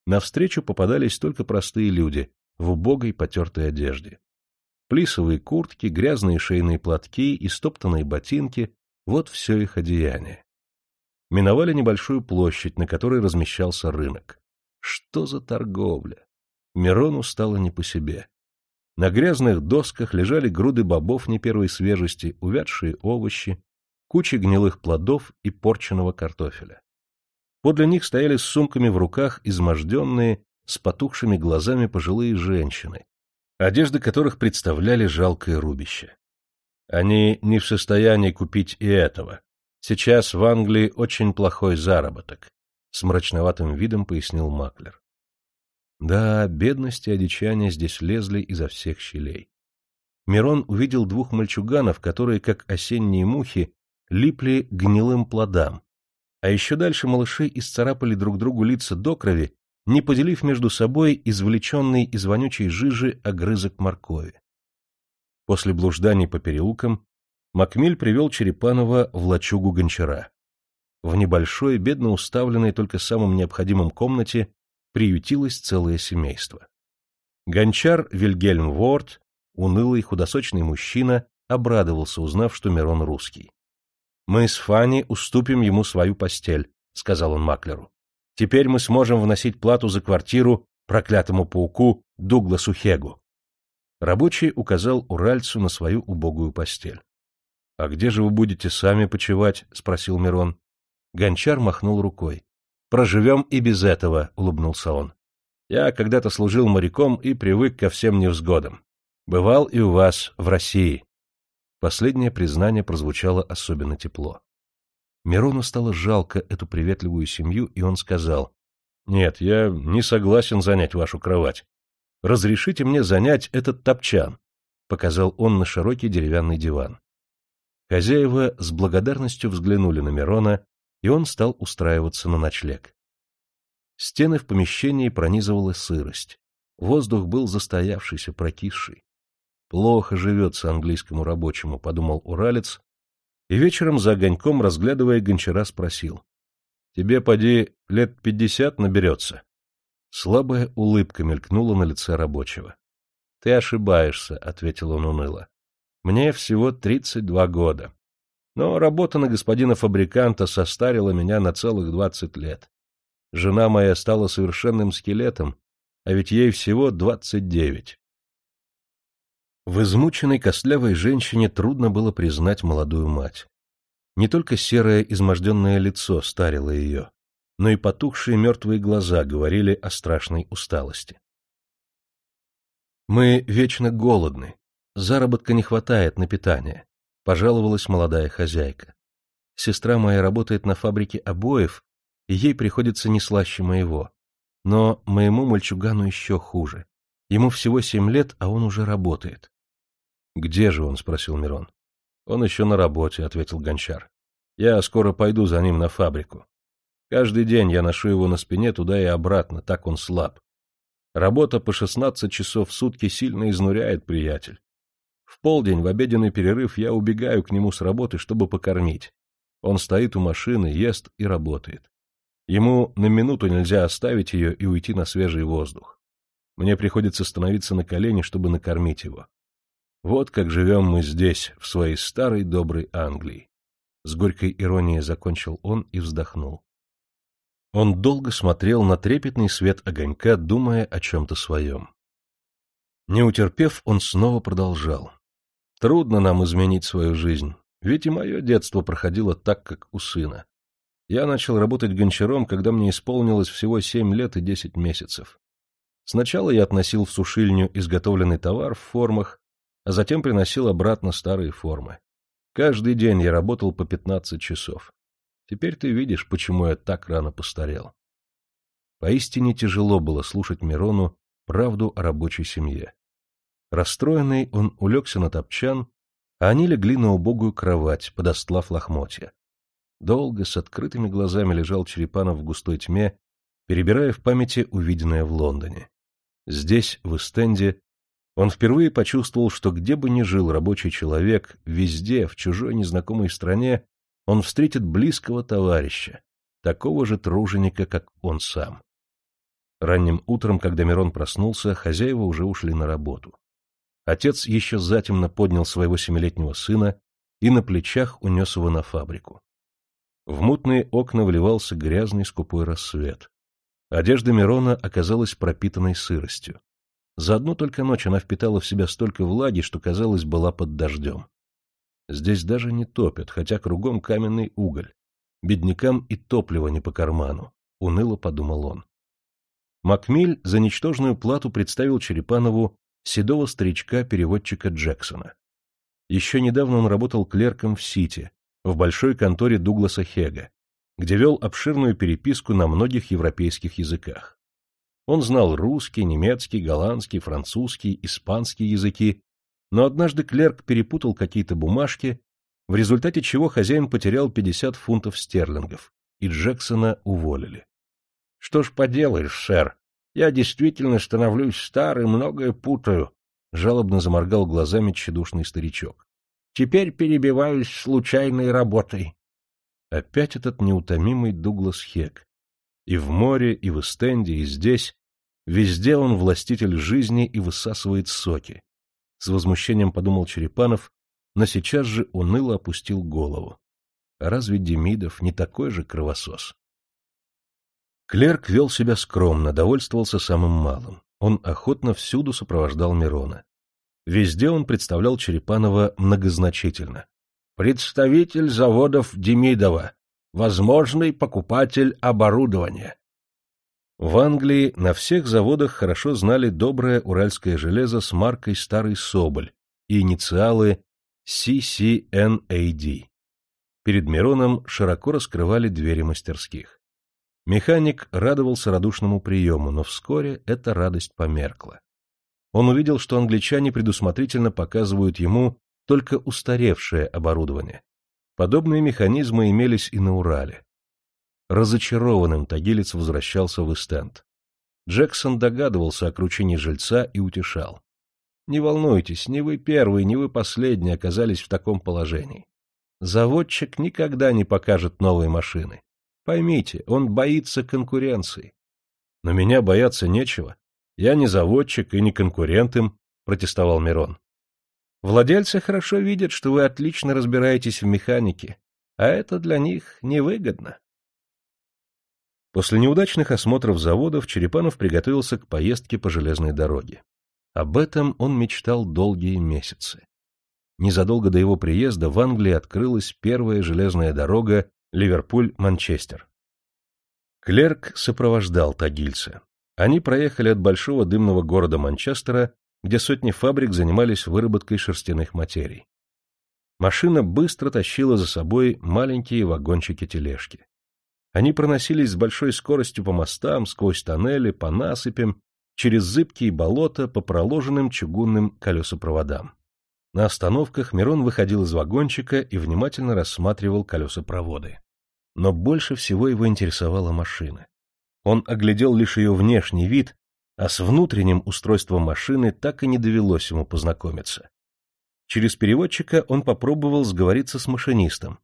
Навстречу попадались только простые люди в убогой потертой одежде. Плисовые куртки, грязные шейные платки и стоптанные ботинки — вот все их одеяние. Миновали небольшую площадь, на которой размещался рынок. Что за торговля? Мирону стало не по себе. На грязных досках лежали груды бобов не первой свежести, увядшие овощи, кучи гнилых плодов и порченного картофеля. Подле них стояли с сумками в руках изможденные, с потухшими глазами пожилые женщины, одежды которых представляли жалкое рубище. Они не в состоянии купить и этого. Сейчас в Англии очень плохой заработок, — с мрачноватым видом пояснил Маклер. Да, бедность и одичание здесь лезли изо всех щелей. Мирон увидел двух мальчуганов, которые, как осенние мухи, липли гнилым плодам. А еще дальше малыши исцарапали друг другу лица до крови, не поделив между собой извлеченный из вонючей жижи огрызок моркови. После блужданий по переулкам Макмиль привел Черепанова в лачугу гончара. В небольшой, бедно уставленной только самым необходимым комнате приютилось целое семейство. Гончар Вильгельм Ворд, унылый худосочный мужчина, обрадовался, узнав, что Мирон русский. — Мы с Фанни уступим ему свою постель, — сказал он Маклеру. — Теперь мы сможем вносить плату за квартиру проклятому пауку Дугласу Хегу. Рабочий указал уральцу на свою убогую постель. — А где же вы будете сами почевать? — спросил Мирон. Гончар махнул рукой. — Проживем и без этого, — улыбнулся он. — Я когда-то служил моряком и привык ко всем невзгодам. Бывал и у вас, в России. Последнее признание прозвучало особенно тепло. Мирону стало жалко эту приветливую семью, и он сказал, «Нет, я не согласен занять вашу кровать. Разрешите мне занять этот топчан», — показал он на широкий деревянный диван. Хозяева с благодарностью взглянули на Мирона, и он стал устраиваться на ночлег. Стены в помещении пронизывала сырость. Воздух был застоявшийся, прокисший. Плохо живется английскому рабочему, — подумал уралец, и вечером за огоньком, разглядывая гончара, спросил. — Тебе, поди, лет пятьдесят наберется? Слабая улыбка мелькнула на лице рабочего. — Ты ошибаешься, — ответил он уныло. — Мне всего тридцать два года. Но работа на господина фабриканта состарила меня на целых двадцать лет. Жена моя стала совершенным скелетом, а ведь ей всего двадцать девять. В измученной костлявой женщине трудно было признать молодую мать. Не только серое изможденное лицо старило ее, но и потухшие мертвые глаза говорили о страшной усталости. «Мы вечно голодны, заработка не хватает на питание», — пожаловалась молодая хозяйка. «Сестра моя работает на фабрике обоев, и ей приходится не слаще моего. Но моему мальчугану еще хуже. Ему всего семь лет, а он уже работает. — Где же он? — спросил Мирон. — Он еще на работе, — ответил Гончар. — Я скоро пойду за ним на фабрику. Каждый день я ношу его на спине туда и обратно, так он слаб. Работа по шестнадцать часов в сутки сильно изнуряет приятель. В полдень, в обеденный перерыв, я убегаю к нему с работы, чтобы покормить. Он стоит у машины, ест и работает. Ему на минуту нельзя оставить ее и уйти на свежий воздух. Мне приходится становиться на колени, чтобы накормить его. Вот как живем мы здесь, в своей старой доброй Англии. С горькой иронией закончил он и вздохнул. Он долго смотрел на трепетный свет огонька, думая о чем-то своем. Не утерпев, он снова продолжал. Трудно нам изменить свою жизнь, ведь и мое детство проходило так, как у сына. Я начал работать гончаром, когда мне исполнилось всего семь лет и десять месяцев. Сначала я относил в сушильню изготовленный товар в формах, а затем приносил обратно старые формы. Каждый день я работал по пятнадцать часов. Теперь ты видишь, почему я так рано постарел. Поистине тяжело было слушать Мирону правду о рабочей семье. Расстроенный, он улегся на топчан, а они легли на убогую кровать, подостлав лохмотья. Долго с открытыми глазами лежал Черепанов в густой тьме, перебирая в памяти увиденное в Лондоне. Здесь, в Эстенде, он впервые почувствовал, что где бы ни жил рабочий человек, везде, в чужой незнакомой стране, он встретит близкого товарища, такого же труженика, как он сам. Ранним утром, когда Мирон проснулся, хозяева уже ушли на работу. Отец еще затемно поднял своего семилетнего сына и на плечах унес его на фабрику. В мутные окна вливался грязный скупой рассвет. Одежда Мирона оказалась пропитанной сыростью. За одну только ночь она впитала в себя столько влаги, что, казалось, была под дождем. Здесь даже не топят, хотя кругом каменный уголь. Беднякам и топливо не по карману, — уныло подумал он. Макмиль за ничтожную плату представил Черепанову седого старичка-переводчика Джексона. Еще недавно он работал клерком в Сити, в большой конторе Дугласа Хега, где вел обширную переписку на многих европейских языках. Он знал русский, немецкий, голландский, французский, испанский языки, но однажды клерк перепутал какие-то бумажки, в результате чего хозяин потерял 50 фунтов стерлингов, и Джексона уволили. — Что ж поделаешь, сэр, я действительно становлюсь старый, многое путаю, — жалобно заморгал глазами тщедушный старичок. — Теперь перебиваюсь случайной работой. Опять этот неутомимый Дуглас Хек, и в море, и в Эстенде, и здесь. Везде он властитель жизни и высасывает соки. С возмущением подумал Черепанов, но сейчас же уныло опустил голову. А разве Демидов не такой же кровосос? Клерк вел себя скромно, довольствовался самым малым. Он охотно всюду сопровождал Мирона. Везде он представлял Черепанова многозначительно. «Представитель заводов Демидова, возможный покупатель оборудования». В Англии на всех заводах хорошо знали доброе уральское железо с маркой «Старый Соболь» и инициалы CCNAD. Перед Мироном широко раскрывали двери мастерских. Механик радовался радушному приему, но вскоре эта радость померкла. Он увидел, что англичане предусмотрительно показывают ему только устаревшее оборудование. Подобные механизмы имелись и на Урале. Разочарованным тагилец возвращался в Эстенд. Джексон догадывался о кручине жильца и утешал. «Не волнуйтесь, ни вы первый, ни вы последний оказались в таком положении. Заводчик никогда не покажет новые машины. Поймите, он боится конкуренции. Но меня бояться нечего. Я не заводчик и не конкурент им, протестовал Мирон. Владельцы хорошо видят, что вы отлично разбираетесь в механике, а это для них невыгодно. После неудачных осмотров заводов Черепанов приготовился к поездке по железной дороге. Об этом он мечтал долгие месяцы. Незадолго до его приезда в Англии открылась первая железная дорога Ливерпуль-Манчестер. Клерк сопровождал тагильца. Они проехали от большого дымного города Манчестера, где сотни фабрик занимались выработкой шерстяных материй. Машина быстро тащила за собой маленькие вагончики-тележки. Они проносились с большой скоростью по мостам, сквозь тоннели, по насыпям, через зыбкие болота, по проложенным чугунным колесопроводам. На остановках Мирон выходил из вагончика и внимательно рассматривал колесопроводы. Но больше всего его интересовала машина. Он оглядел лишь ее внешний вид, а с внутренним устройством машины так и не довелось ему познакомиться. Через переводчика он попробовал сговориться с машинистом,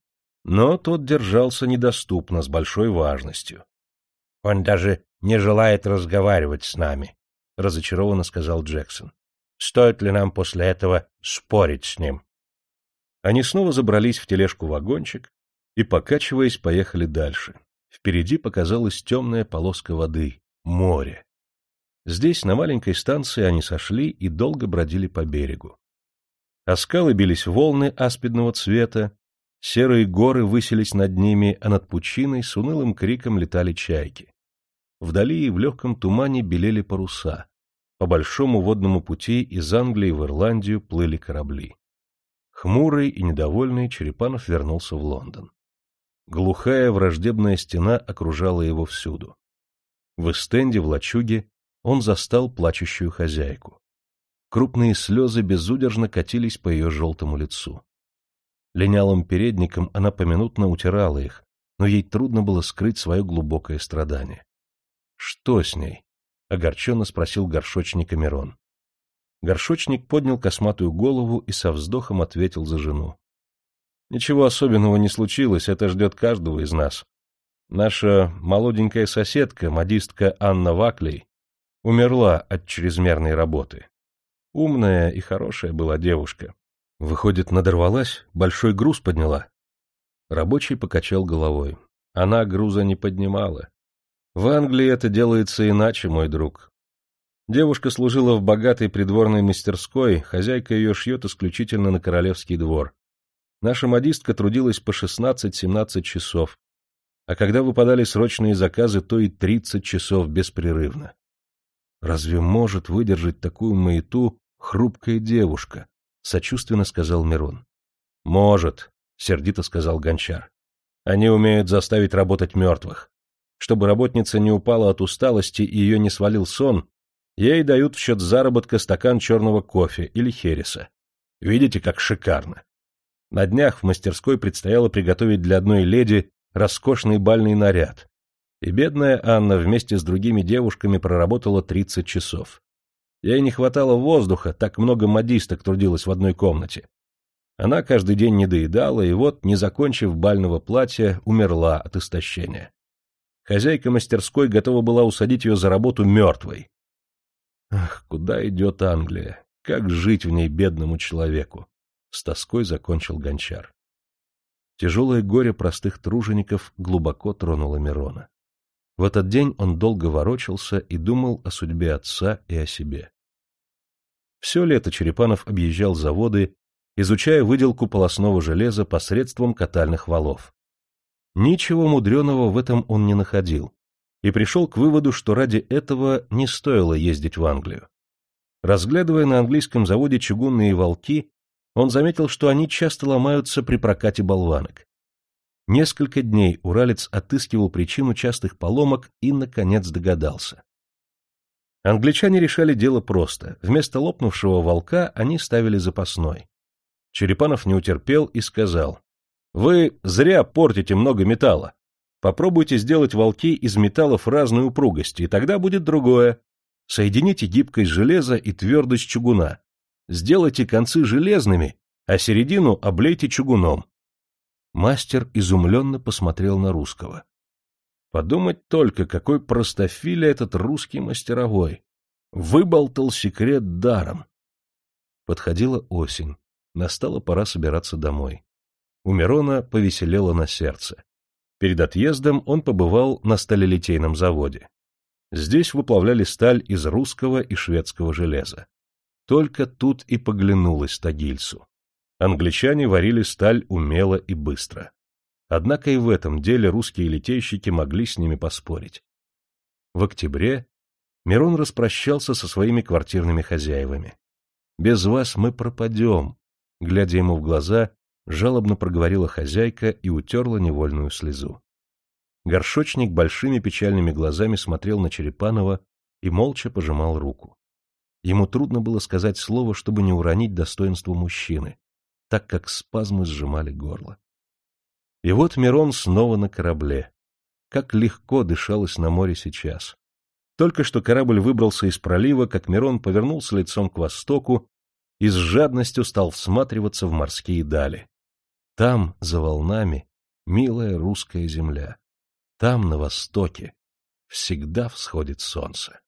но тот держался недоступно, с большой важностью. — Он даже не желает разговаривать с нами, — разочарованно сказал Джексон. Стоит ли нам после этого спорить с ним? Они снова забрались в тележку-вагончик и, покачиваясь, поехали дальше. Впереди показалась темная полоска воды — море. Здесь, на маленькой станции, они сошли и долго бродили по берегу. А скалы бились волны аспидного цвета, серые горы высились над ними, а над пучиной с унылым криком летали чайки. Вдали в легком тумане белели паруса. По большому водному пути из Англии в Ирландию плыли корабли. Хмурый и недовольный Черепанов вернулся в Лондон. Глухая враждебная стена окружала его всюду. В эстенде, в лачуге, он застал плачущую хозяйку. Крупные слезы безудержно катились по ее желтому лицу. Линялым передником она поминутно утирала их, но ей трудно было скрыть свое глубокое страдание. Что с ней? — огорченно спросил горшочник Мирон. Горшочник поднял косматую голову и со вздохом ответил за жену. — Ничего особенного не случилось, это ждет каждого из нас. Наша молоденькая соседка, модистка Анна Ваклей, умерла от чрезмерной работы. Умная и хорошая была девушка. Выходит, надорвалась, большой груз подняла. Рабочий покачал головой. Она груза не поднимала. В Англии это делается иначе, мой друг. Девушка служила в богатой придворной мастерской, хозяйка ее шьет исключительно на королевский двор. Наша модистка трудилась по 16-17 часов, а когда выпадали срочные заказы, то и 30 часов беспрерывно. Разве может выдержать такую маяту хрупкая девушка? — сочувственно сказал Мирон. — Может, — сердито сказал Гончар. — Они умеют заставить работать мертвых. Чтобы работница не упала от усталости и ее не свалил сон, ей дают в счет заработка стакан черного кофе или хереса. Видите, как шикарно. На днях в мастерской предстояло приготовить для одной леди роскошный бальный наряд. И бедная Анна вместе с другими девушками проработала 30 часов. Ей не хватало воздуха, так много модисток трудилось в одной комнате. Она каждый день не доедала, и вот, не закончив бального платья, умерла от истощения. Хозяйка мастерской готова была усадить ее за работу мертвой. Ах, куда идет Англия? Как жить в ней бедному человеку? С тоской закончил гончар. Тяжелое горе простых тружеников глубоко тронуло Мирона. В этот день он долго ворочался и думал о судьбе отца и о себе. Все лето Черепанов объезжал заводы, изучая выделку полосного железа посредством катальных валов. Ничего мудреного в этом он не находил и пришел к выводу, что ради этого не стоило ездить в Англию. Разглядывая на английском заводе чугунные волки, он заметил, что они часто ломаются при прокате болванок. Несколько дней уралец отыскивал причину частых поломок и, наконец, догадался. Англичане решали дело просто. Вместо лопнувшего волка они ставили запасной. Черепанов не утерпел и сказал, «Вы зря портите много металла. Попробуйте сделать волки из металлов разной упругости, и тогда будет другое. Соедините гибкость железа и твердость чугуна. Сделайте концы железными, а середину облейте чугуном. Мастер изумленно посмотрел на русского. Подумать только, какой простофиля этот русский мастеровой. Выболтал секрет даром. Подходила осень. Настала пора собираться домой. У Мирона повеселело на сердце. Перед отъездом он побывал на сталелитейном заводе. Здесь выплавляли сталь из русского и шведского железа. Только тут и поглянулась Тагильсу. Англичане варили сталь умело и быстро. Однако и в этом деле русские литейщики могли с ними поспорить. В октябре Мирон распрощался со своими квартирными хозяевами. «Без вас мы пропадем», — глядя ему в глаза, жалобно проговорила хозяйка и утерла невольную слезу. Горшочник большими печальными глазами смотрел на Черепанова и молча пожимал руку. Ему трудно было сказать слово, чтобы не уронить достоинство мужчины, так как спазмы сжимали горло. И вот Мирон снова на корабле. Как легко дышалось на море сейчас. Только что корабль выбрался из пролива, как Мирон повернулся лицом к востоку и с жадностью стал всматриваться в морские дали. Там, за волнами, милая русская земля. Там, на востоке, всегда всходит солнце.